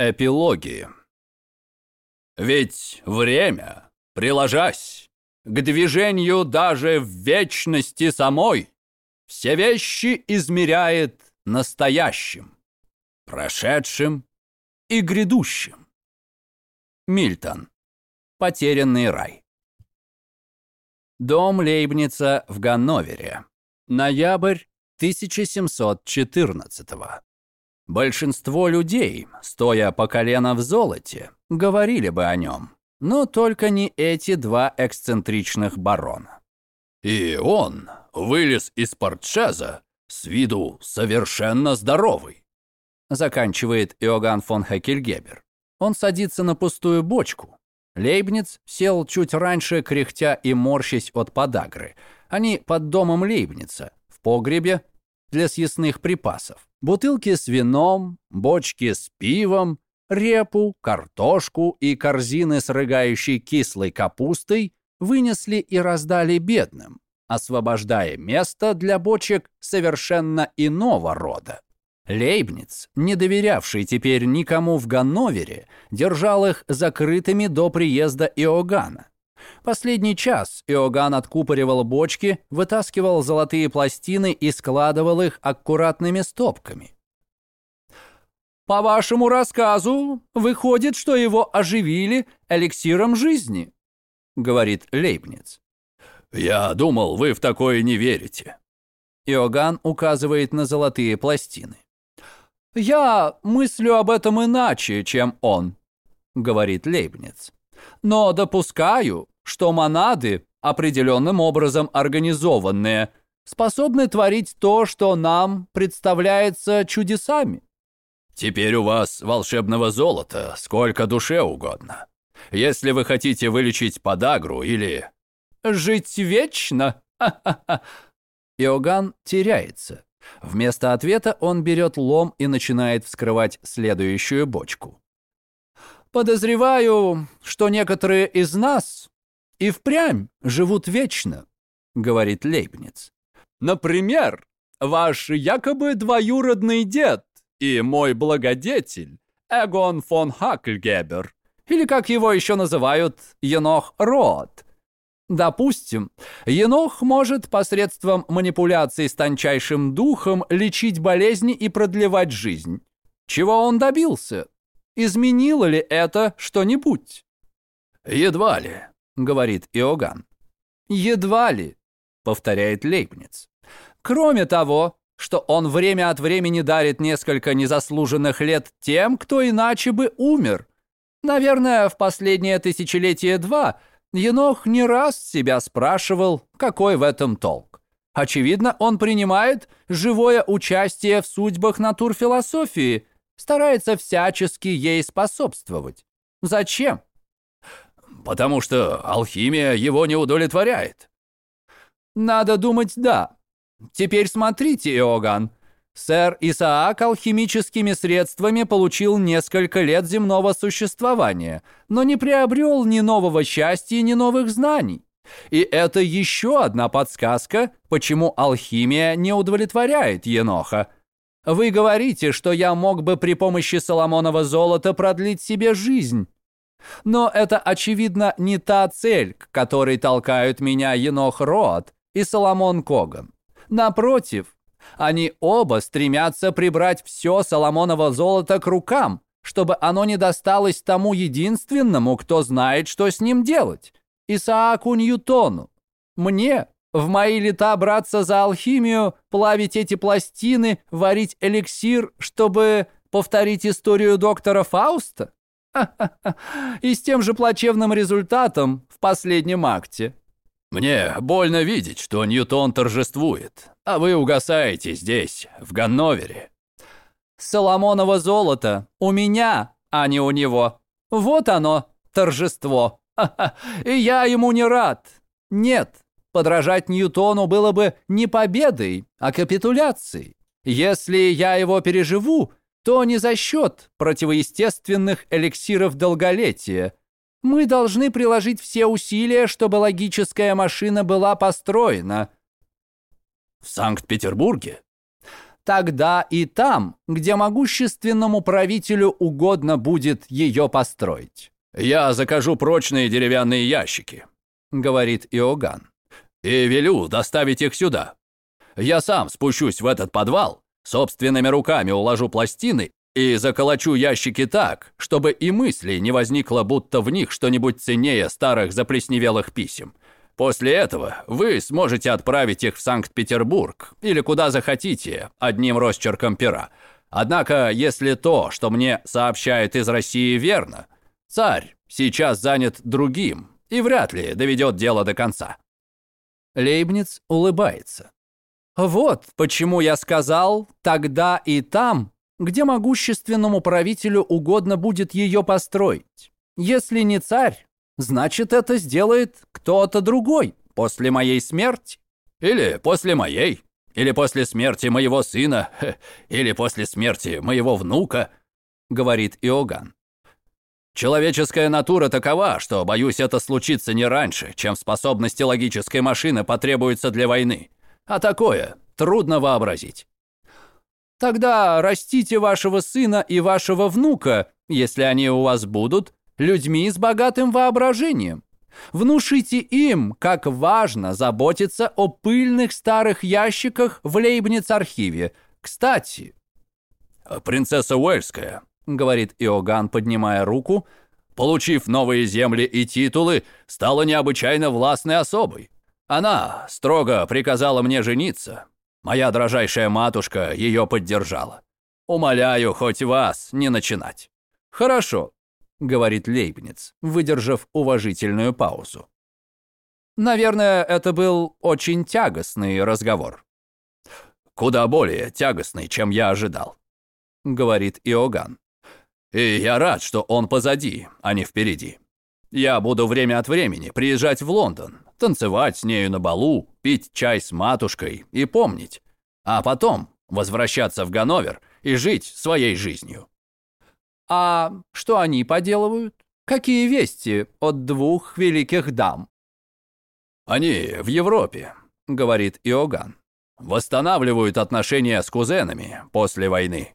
Эпилоги. Ведь время, приложась к движению даже в вечности самой, все вещи измеряет настоящим, прошедшим и грядущим. Мильтон. Потерянный рай. Дом Лейбница в Ганновере. Ноябрь 1714 -го. Большинство людей, стоя по колено в золоте, говорили бы о нем. Но только не эти два эксцентричных барона. И он вылез из портшеза с виду совершенно здоровый. Заканчивает Иоганн фон Хекельгебер. Он садится на пустую бочку. Лейбниц сел чуть раньше, кряхтя и морщась от подагры. Они под домом Лейбница, в погребе для съестных припасов. Бутылки с вином, бочки с пивом, репу, картошку и корзины с рыгающей кислой капустой вынесли и раздали бедным, освобождая место для бочек совершенно иного рода. Лейбниц, не доверявший теперь никому в Ганновере, держал их закрытыми до приезда Иоганна. Последний час Иоганн откупоривал бочки, вытаскивал золотые пластины и складывал их аккуратными стопками. «По вашему рассказу, выходит, что его оживили эликсиром жизни», — говорит Лейбниц. «Я думал, вы в такое не верите». Иоганн указывает на золотые пластины. «Я мыслю об этом иначе, чем он», — говорит Лейбниц. «Но допускаю, что монады, определенным образом организованные, способны творить то, что нам представляется чудесами. Теперь у вас волшебного золота сколько душе угодно. Если вы хотите вылечить подагру или... Жить вечно? Иоганн теряется. Вместо ответа он берет лом и начинает вскрывать следующую бочку. Подозреваю, что некоторые из нас и впрямь живут вечно», — говорит Лейбниц. «Например, ваш якобы двоюродный дед и мой благодетель Эгон фон Хакльгебер, или как его еще называют, Енох Рот. Допустим, Енох может посредством манипуляций с тончайшим духом лечить болезни и продлевать жизнь. Чего он добился? Изменило ли это что-нибудь? Едва ли говорит Иоганн. «Едва ли», — повторяет Лейбниц. «Кроме того, что он время от времени дарит несколько незаслуженных лет тем, кто иначе бы умер. Наверное, в последнее тысячелетие-два Енох не раз себя спрашивал, какой в этом толк. Очевидно, он принимает живое участие в судьбах натурфилософии, старается всячески ей способствовать. Зачем? Потому что алхимия его не удовлетворяет. Надо думать, да. Теперь смотрите, Иоганн. Сэр Исаак алхимическими средствами получил несколько лет земного существования, но не приобрел ни нового счастья, ни новых знаний. И это еще одна подсказка, почему алхимия не удовлетворяет Еноха. Вы говорите, что я мог бы при помощи Соломонова золота продлить себе жизнь. Но это, очевидно, не та цель, к которой толкают меня Енох Роад и Соломон Коган. Напротив, они оба стремятся прибрать все Соломоново золото к рукам, чтобы оно не досталось тому единственному, кто знает, что с ним делать – Исааку Ньютону. Мне, в мои лета браться за алхимию, плавить эти пластины, варить эликсир, чтобы повторить историю доктора Фауста? И с тем же плачевным результатом в последнем акте. Мне больно видеть, что Ньютон торжествует, а вы угасаете здесь, в Ганновере. Соломоново золото у меня, а не у него. Вот оно, торжество. И я ему не рад. Нет, подражать Ньютону было бы не победой, а капитуляцией. Если я его переживу, то не за счет противоестественных эликсиров долголетия. Мы должны приложить все усилия, чтобы логическая машина была построена. В Санкт-Петербурге? тогда и там, где могущественному правителю угодно будет ее построить. «Я закажу прочные деревянные ящики», — говорит Иоганн, «и велю доставить их сюда. Я сам спущусь в этот подвал, собственными руками уложу пластины и заколочу ящики так, чтобы и мысли не возникло, будто в них что-нибудь ценнее старых заплесневелых писем. После этого вы сможете отправить их в Санкт-Петербург или куда захотите одним росчерком пера. Однако, если то, что мне сообщают из России, верно, царь сейчас занят другим и вряд ли доведет дело до конца. Лейбниц улыбается. Вот почему я сказал тогда и там, где могущественному правителю угодно будет ее построить. Если не царь, значит, это сделает кто-то другой после моей смерти. Или после моей, или после смерти моего сына, или после смерти моего внука, говорит Иоганн. Человеческая натура такова, что, боюсь, это случится не раньше, чем способности логической машины потребуются для войны. А такое трудно вообразить. Тогда растите вашего сына и вашего внука, если они у вас будут, людьми с богатым воображением. Внушите им, как важно заботиться о пыльных старых ящиках в Лейбниц-архиве. Кстати... «Принцесса Уэльская», — говорит Иоганн, поднимая руку, получив новые земли и титулы, стала необычайно властной особой. Она строго приказала мне жениться. Моя дрожайшая матушка ее поддержала. Умоляю хоть вас не начинать. Хорошо, говорит Лейбниц, выдержав уважительную паузу. Наверное, это был очень тягостный разговор. Куда более тягостный, чем я ожидал, говорит Иоганн. И я рад, что он позади, а не впереди. Я буду время от времени приезжать в Лондон, танцевать с нею на балу, пить чай с матушкой и помнить, а потом возвращаться в Ганновер и жить своей жизнью. А что они поделывают? Какие вести от двух великих дам? Они в Европе, говорит Иоганн. Восстанавливают отношения с кузенами после войны.